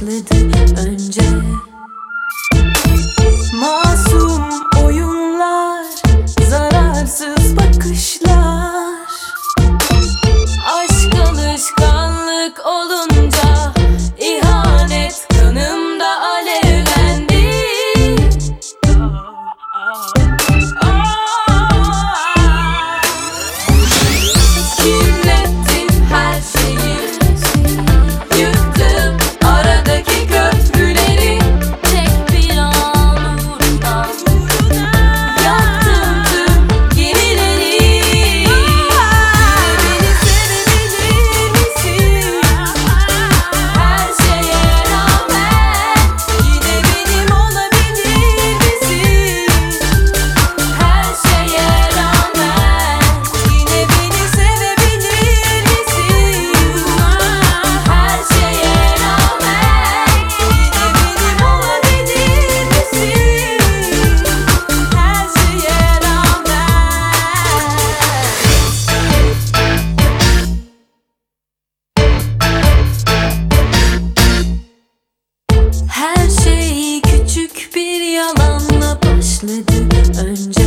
başladı önce. Masum oyunlar, zararsız bakışlar. her şey küçük bir yalanla başladı önce.